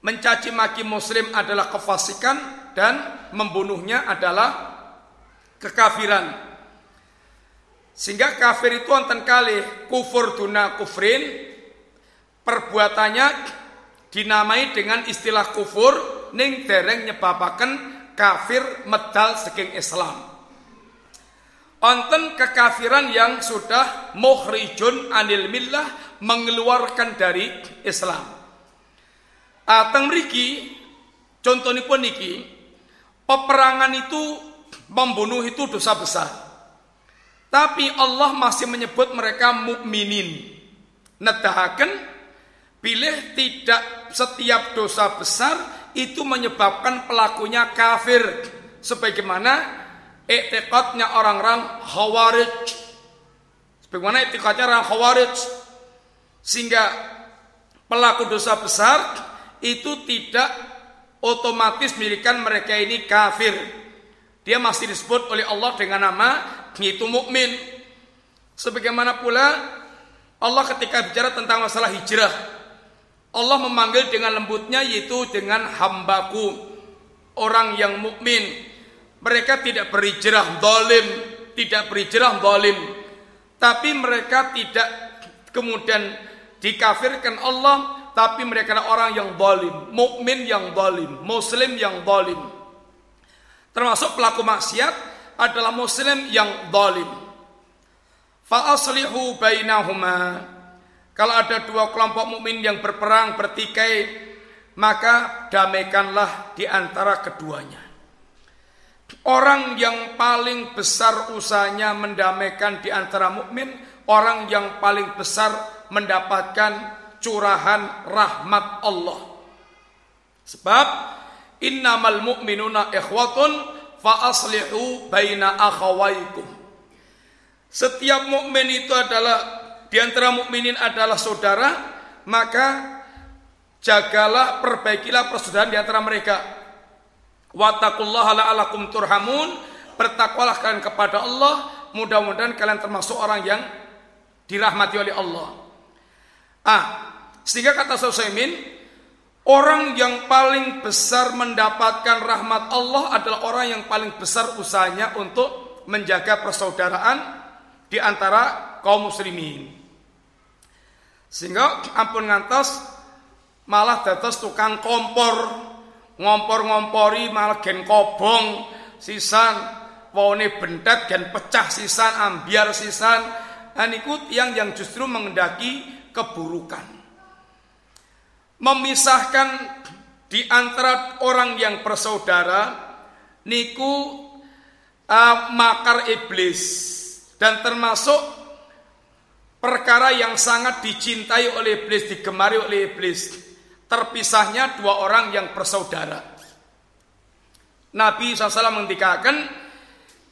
Mencaci maki muslim adalah kefasikan dan membunuhnya adalah kekafiran. Sehingga kafir itu wonten kali kufur duna kufrin perbuatannya dinamai dengan istilah kufur ning dereng nyebabaken kafir medal saking Islam. Onten kekafiran yang sudah muhrijun anil millah mengeluarkan dari Islam. Ateng mriki contohipun niki peperangan itu membunuh itu dosa besar. Tapi Allah masih menyebut mereka mukminin. Nedahaken pilih tidak setiap dosa besar itu menyebabkan pelakunya kafir sebagaimana Iktikadnya orang-orang Khawarij. Sebagaimana iktikadnya orang Khawarij. Sehingga pelaku dosa besar itu tidak otomatis milikan mereka ini kafir. Dia masih disebut oleh Allah dengan nama itu mukmin. Sebagaimana pula Allah ketika bicara tentang masalah hijrah, Allah memanggil dengan lembutnya yaitu dengan hambaku, orang yang mukmin. Mereka tidak berhijrah dolim, tidak berhijrah dolim. Tapi mereka tidak kemudian dikafirkan Allah, tapi mereka adalah orang yang dolim, mukmin yang dolim, muslim yang dolim. Termasuk pelaku maksiat adalah muslim yang dolim. Fa'aslihu bainahuma. Kalau ada dua kelompok mukmin yang berperang bertikai, maka damaikanlah di antara keduanya. Orang yang paling besar usahanya mendamaikan di antara mukmin, orang yang paling besar mendapatkan curahan rahmat Allah. Sebab innamal mu'minuna ikhwatun fa aslihu baina akhawaikum. Setiap mukmin itu adalah di antara mukminin adalah saudara, maka jagalah perbaikilah persaudaraan di antara mereka. Wattaqullaha la'alakum turhamun. Bertakwalah kalian kepada Allah, mudah-mudahan kalian termasuk orang yang dirahmati oleh Allah. Ah, sehingga kata Sulaiman, orang yang paling besar mendapatkan rahmat Allah adalah orang yang paling besar usahanya untuk menjaga persaudaraan di antara kaum muslimin. Sehingga ampun ngantos malah dados tukang kompor ngompor-ngompori malah gen kobong sisan wone bentet gen pecah sisan ambiar sisan anikut yang yang justru mengendaki keburukan memisahkan di antara orang yang bersaudara niku uh, makar iblis. Dan termasuk perkara yang sangat dicintai oleh iblis digemari oleh iblis. Terpisahnya dua orang yang bersaudara. Nabi SAW mengendikakan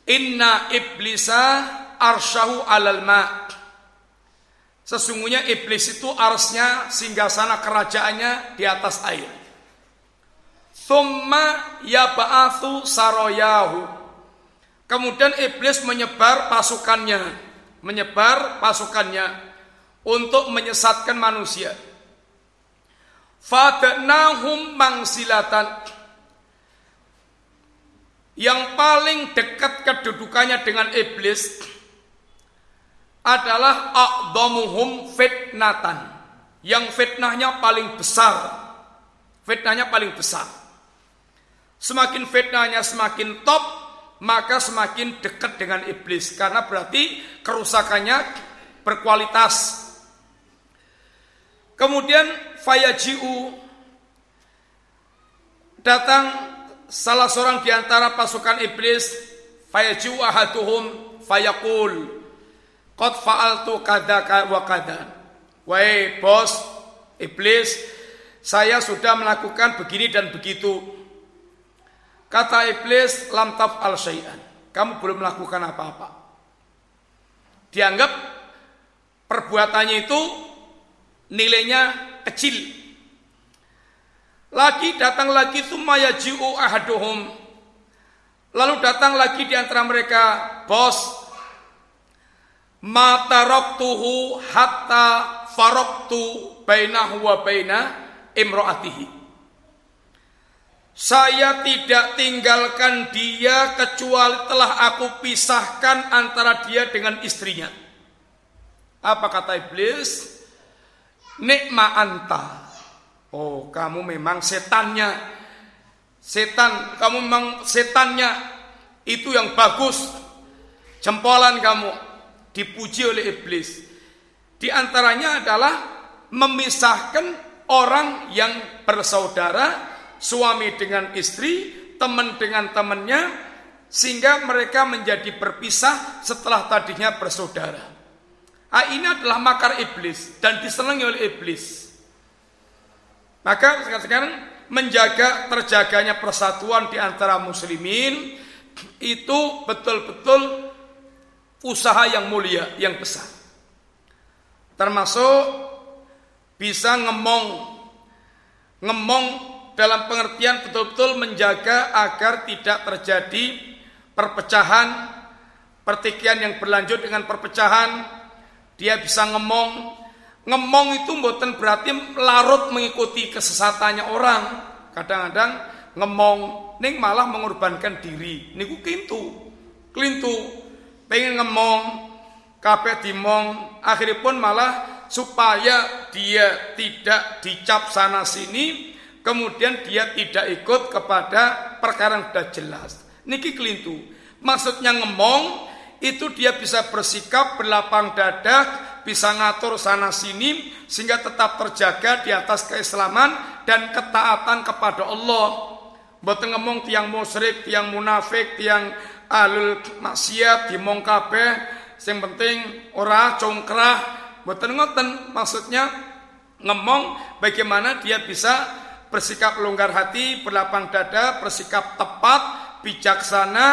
Inna iblisa arsyahu alal ma' Sesungguhnya iblis itu arsnya sana kerajaannya di atas air. Thumma yaba'athu saroyahu. Kemudian iblis menyebar pasukannya, menyebar pasukannya untuk menyesatkan manusia. Fadnahum mangsilatan Yang paling dekat kedudukannya dengan iblis adalah a'dhamuhum fitnatan. Yang fitnahnya paling besar. Fitnahnya paling besar. Semakin fitnahnya semakin top, maka semakin dekat dengan iblis karena berarti kerusakannya berkualitas Kemudian fayaji'u datang salah seorang di antara pasukan iblis fayaji'u ahaduhum fayaqul qad fa'altu kada wa kada. Wahai bos iblis, saya sudah melakukan begini dan begitu. Kata iblis, lam taf al syai'an. Kamu belum melakukan apa-apa. Dianggap perbuatannya itu nilainya kecil. Lagi datang lagi sumaya ji'u ahaduhum. Lalu datang lagi di antara mereka, bos, mataroktuhu hatta faroktu bainahu wa baina imro'atihi. Saya tidak tinggalkan dia kecuali telah aku pisahkan antara dia dengan istrinya. Apa kata iblis? Nikma anta. Oh, kamu memang setannya. Setan, kamu memang setannya. Itu yang bagus. Jempolan kamu dipuji oleh iblis. Di antaranya adalah memisahkan orang yang bersaudara, suami dengan istri, teman dengan temannya, sehingga mereka menjadi berpisah setelah tadinya bersaudara. Ah, ini adalah makar iblis dan disenangi oleh iblis. Maka sekarang menjaga terjaganya persatuan di antara muslimin itu betul-betul usaha yang mulia, yang besar. Termasuk bisa ngemong ngemong dalam pengertian betul-betul menjaga agar tidak terjadi perpecahan, pertikaian yang berlanjut dengan perpecahan, dia bisa ngemong. Ngemong itu bukan berarti larut mengikuti kesesatannya orang. Kadang-kadang ngemong ning malah mengorbankan diri. Niku kintu. Klintu. Pengen ngemong kabeh dimong akhiripun malah supaya dia tidak dicap sana sini kemudian dia tidak ikut kepada perkara yang sudah jelas. Niki kelintu. Maksudnya ngemong itu dia bisa bersikap berlapang dada, bisa ngatur sana sini sehingga tetap terjaga di atas keislaman dan ketaatan kepada Allah. Boten ngomong tiang musyrik, tiang munafik, tiang alul maksiat, dimong kabeh, sing penting ora congkrah, boten ngoten maksudnya ngomong bagaimana dia bisa bersikap longgar hati, berlapang dada, bersikap tepat, bijaksana,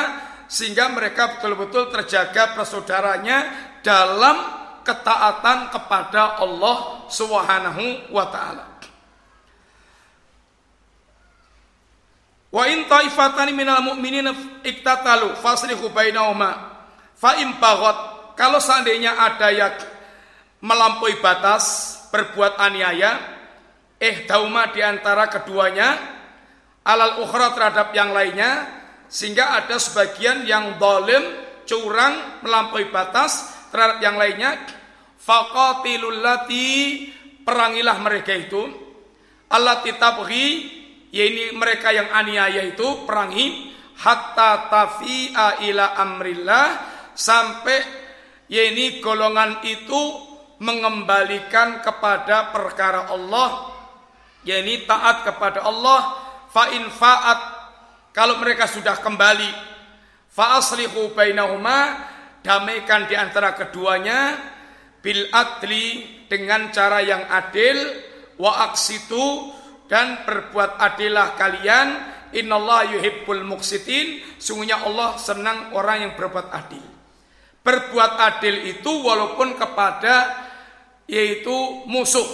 sehingga mereka betul-betul terjaga persaudaranya dalam ketaatan kepada Allah Subhanahu wa taala. Wa in taifatani minal mu'minina iktatalu faslihu bainahuma fa in kalau seandainya ada yang melampaui batas berbuat aniaya eh dauma di antara keduanya alal ukhra terhadap yang lainnya sehingga ada sebagian yang dolim, curang, melampaui batas terhadap yang lainnya. Faqatilul lati perangilah mereka itu. Allah tabghi yaitu mereka yang aniaya itu perangi hatta tafi'a ila amrillah sampai yaitu golongan itu mengembalikan kepada perkara Allah. Yaitu taat kepada Allah. Fa in fa'at kalau mereka sudah kembali, fa'aslihu bainahuma, damaikan di antara keduanya bil adli dengan cara yang adil wa aksitu dan berbuat adilah kalian innallaha yuhibbul muksitin sungguhnya Allah senang orang yang berbuat adil berbuat adil itu walaupun kepada yaitu musuh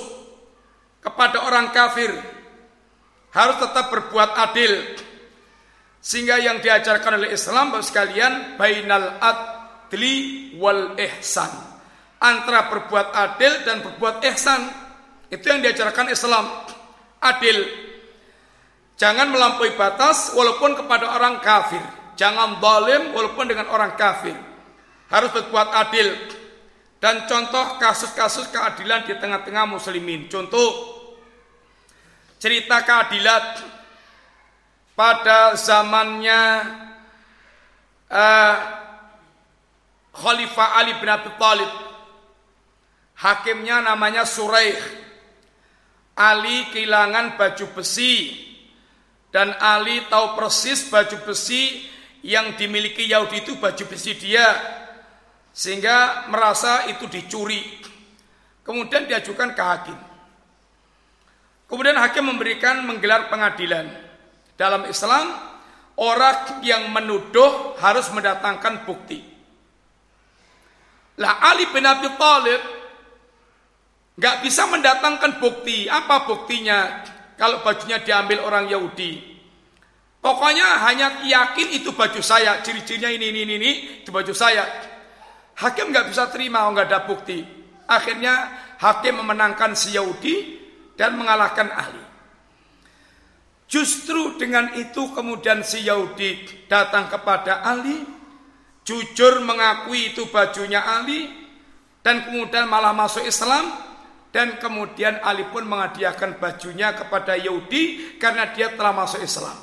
kepada orang kafir harus tetap berbuat adil sehingga yang diajarkan oleh Islam Bapak sekalian bainal adli wal ihsan. Antara berbuat adil dan berbuat ihsan. Itu yang diajarkan Islam. Adil. Jangan melampaui batas walaupun kepada orang kafir. Jangan zalim walaupun dengan orang kafir. Harus berbuat adil. Dan contoh kasus-kasus keadilan di tengah-tengah muslimin. Contoh cerita keadilan pada zamannya uh, Khalifah Ali bin Abi Thalib. Hakimnya namanya Suraih. Ali kehilangan baju besi dan Ali tahu persis baju besi yang dimiliki Yahudi itu baju besi dia sehingga merasa itu dicuri. Kemudian diajukan ke hakim. Kemudian hakim memberikan menggelar pengadilan. Dalam Islam, orang yang menuduh harus mendatangkan bukti. Lah Ali bin Abi Thalib nggak bisa mendatangkan bukti. Apa buktinya? Kalau bajunya diambil orang Yahudi. Pokoknya hanya yakin itu baju saya. Ciri-cirinya ini, ini, ini, ini, itu baju saya. Hakim nggak bisa terima, nggak ada bukti. Akhirnya hakim memenangkan si Yahudi dan mengalahkan ahli. Justru dengan itu kemudian si Yahudi datang kepada Ali, jujur mengakui itu bajunya Ali, dan kemudian malah masuk Islam, dan kemudian Ali pun menghadiahkan bajunya kepada Yahudi karena dia telah masuk Islam.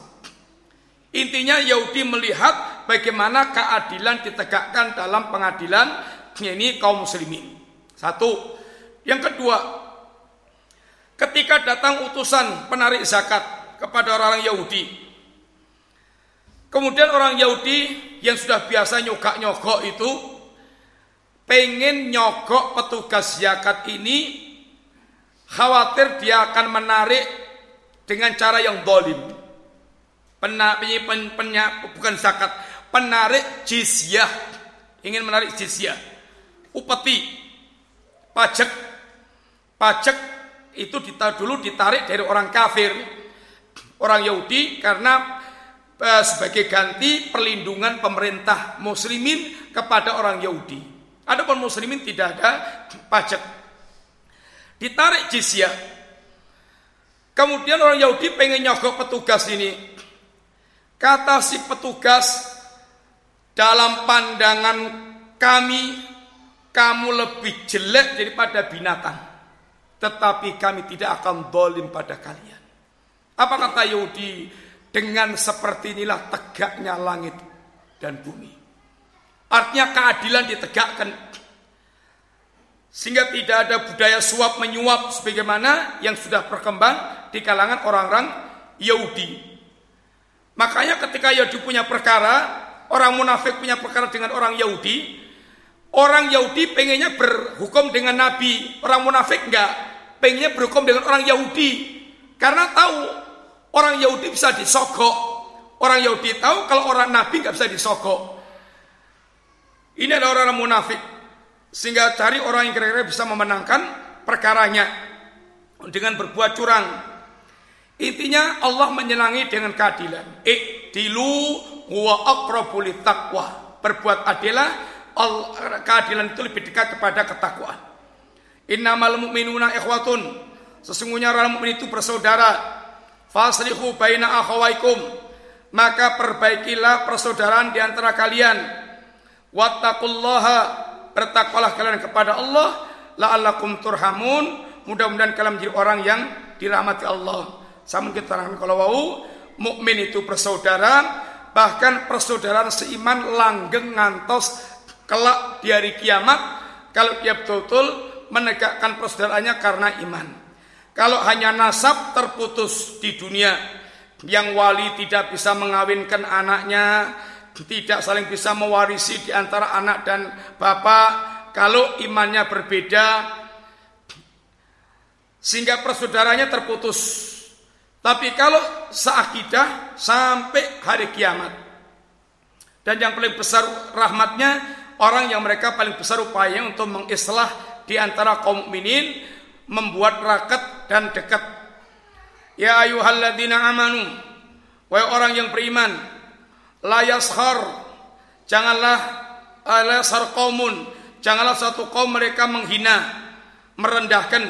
Intinya Yahudi melihat bagaimana keadilan ditegakkan dalam pengadilan ini kaum muslimin. Satu. Yang kedua, ketika datang utusan penarik zakat kepada orang Yahudi. Kemudian orang Yahudi yang sudah biasa nyogok-nyogok itu pengen nyogok petugas zakat ini khawatir dia akan menarik dengan cara yang dolim. Pena, pen, pen, bukan zakat, penarik jizyah. Ingin menarik jizyah. Upeti, pajak. Pajak itu dulu ditarik dari orang kafir orang Yahudi karena eh, sebagai ganti perlindungan pemerintah muslimin kepada orang Yahudi. Adapun muslimin tidak ada pajak. Ditarik jizyah. Kemudian orang Yahudi pengen nyogok petugas ini. Kata si petugas dalam pandangan kami kamu lebih jelek daripada binatang. Tetapi kami tidak akan dolim pada kalian. Apa kata Yahudi? Dengan seperti inilah tegaknya langit dan bumi. Artinya keadilan ditegakkan. Sehingga tidak ada budaya suap menyuap sebagaimana yang sudah berkembang di kalangan orang-orang Yahudi. Makanya ketika Yahudi punya perkara, orang munafik punya perkara dengan orang Yahudi, orang Yahudi pengennya berhukum dengan Nabi, orang munafik enggak, pengennya berhukum dengan orang Yahudi. Karena tahu Orang Yahudi bisa disogok. Orang Yahudi tahu kalau orang Nabi nggak bisa disogok. Ini adalah orang, orang munafik. Sehingga cari orang yang kira-kira bisa memenangkan perkaranya dengan berbuat curang. Intinya Allah menyenangi dengan keadilan. dilu wa aqrabul taqwa. Berbuat adilah keadilan itu lebih dekat kepada ketakwaan. Innamal mu'minuna ikhwatun. Sesungguhnya orang mukmin itu bersaudara. Faslihu baina akhawaikum. Maka perbaikilah persaudaraan di antara kalian. Wattaqullaha. Bertakwalah kalian kepada Allah. La'allakum turhamun. Mudah-mudahan kalian menjadi orang yang dirahmati Allah. Sama kita kalau wau mukmin itu bersaudara, bahkan persaudaraan seiman langgeng ngantos kelak di hari kiamat kalau dia betul-betul menegakkan persaudaraannya karena iman. Kalau hanya nasab terputus di dunia, yang wali tidak bisa mengawinkan anaknya, tidak saling bisa mewarisi di antara anak dan bapak, kalau imannya berbeda, sehingga persaudaranya terputus. Tapi kalau seakidah sampai hari kiamat. Dan yang paling besar rahmatnya, orang yang mereka paling besar upaya untuk mengislah di antara kaum mukminin membuat rakat dan dekat. Ya ayuhalladzina amanu, wahai orang yang beriman, la yashar, janganlah ala qaumun, janganlah satu kaum mereka menghina, merendahkan,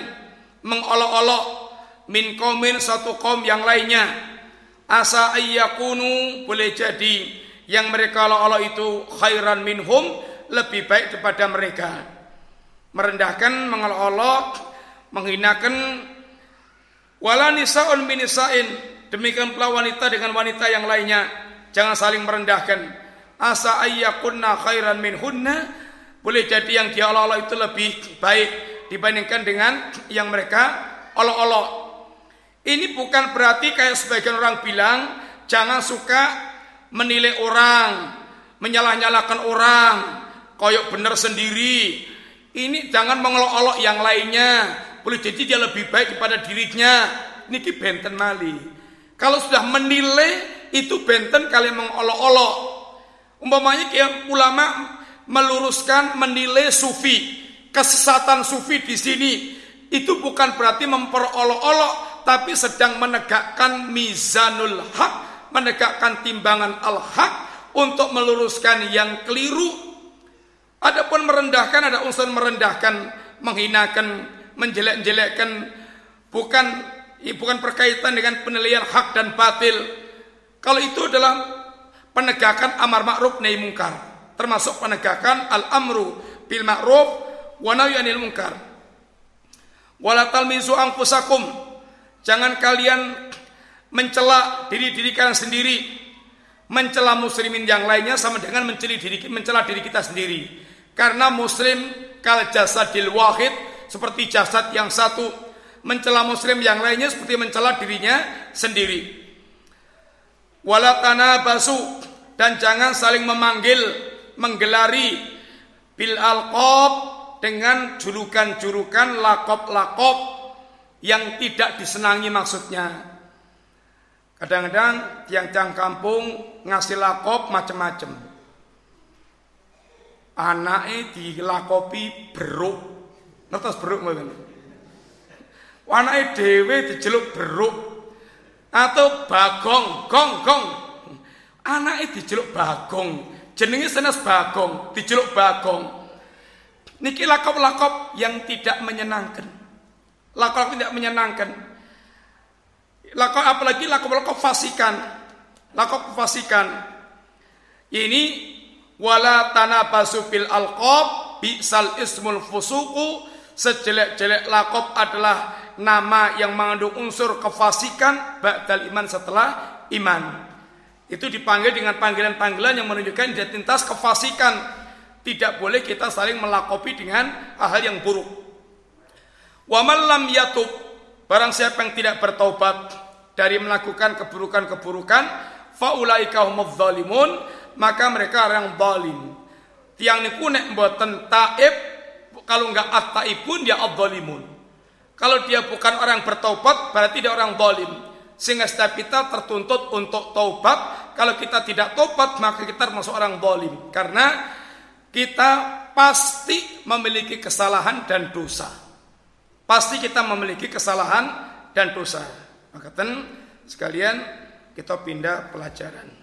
mengolok-olok min qaumin satu kaum yang lainnya. Asa ayyakunu boleh jadi yang mereka olok-olok itu khairan minhum lebih baik daripada mereka. Merendahkan, mengolok-olok menghinakan. Wala nisaun minisain demikian pula wanita dengan wanita yang lainnya jangan saling merendahkan asa ayyakunna khairan minhunna boleh jadi yang dia Allah itu lebih baik dibandingkan dengan yang mereka olok-olok Ini bukan berarti kayak sebagian orang bilang jangan suka menilai orang, menyalah-nyalahkan orang, koyok benar sendiri. Ini jangan mengolok-olok yang lainnya. Boleh jadi dia lebih baik daripada dirinya. Niki benten mali. Kalau sudah menilai itu benten kalian mengolok-olok. Umpamanya kayak ulama meluruskan menilai sufi. Kesesatan sufi di sini itu bukan berarti memperolok-olok tapi sedang menegakkan mizanul hak, menegakkan timbangan al-haq untuk meluruskan yang keliru. Adapun merendahkan ada unsur merendahkan, menghinakan, menjelek-jelekkan bukan bukan berkaitan dengan penilaian hak dan batil. Kalau itu adalah penegakan amar ma'ruf nahi mungkar, termasuk penegakan al-amru bil ma'ruf wa nahyi anil munkar. Wala talmizu anfusakum Jangan kalian mencela diri-diri kalian sendiri. Mencela muslimin yang lainnya sama dengan mencela diri, mencela diri kita sendiri. Karena muslim kal jasadil wahid seperti jasad yang satu. Mencela muslim yang lainnya seperti mencela dirinya sendiri. Walatana basu dan jangan saling memanggil, menggelari bil alqab dengan julukan-julukan lakop-lakop yang tidak disenangi maksudnya. Kadang-kadang tiang-tiang kampung ngasih lakop macam-macam. Anaknya dilakopi beruk. Ngertos beruk mboten? Anaknya dewe dijeluk beruk. Atau bagong, gong, gong. Anaknya dijeluk bagong. Jenenge senes bagong, dijeluk bagong. Niki lakop-lakop yang tidak menyenangkan. Lakon tidak menyenangkan. Lakon apalagi lakon-lakon fasikan. Lakon fasikan. Ini wala tanabasu bil alqab bisal ismul fusuku sejelek-jelek lakop adalah nama yang mengandung unsur kefasikan ba'dal iman setelah iman. Itu dipanggil dengan panggilan-panggilan yang menunjukkan identitas kefasikan. Tidak boleh kita saling melakopi dengan hal yang buruk. Wa lam yatub barang siapa yang tidak bertobat dari melakukan keburukan-keburukan faulaika humudz maka mereka orang zalim. Tiang niku nek mboten taib kalau enggak at-taibun dia adzalimun. Kalau dia bukan orang bertobat berarti dia orang zalim. Sehingga setiap kita tertuntut untuk taubat. Kalau kita tidak taubat maka kita termasuk orang zalim. Karena kita pasti memiliki kesalahan dan dosa. Pasti kita memiliki kesalahan dan dosa. Maka ten sekalian kita pindah pelajaran.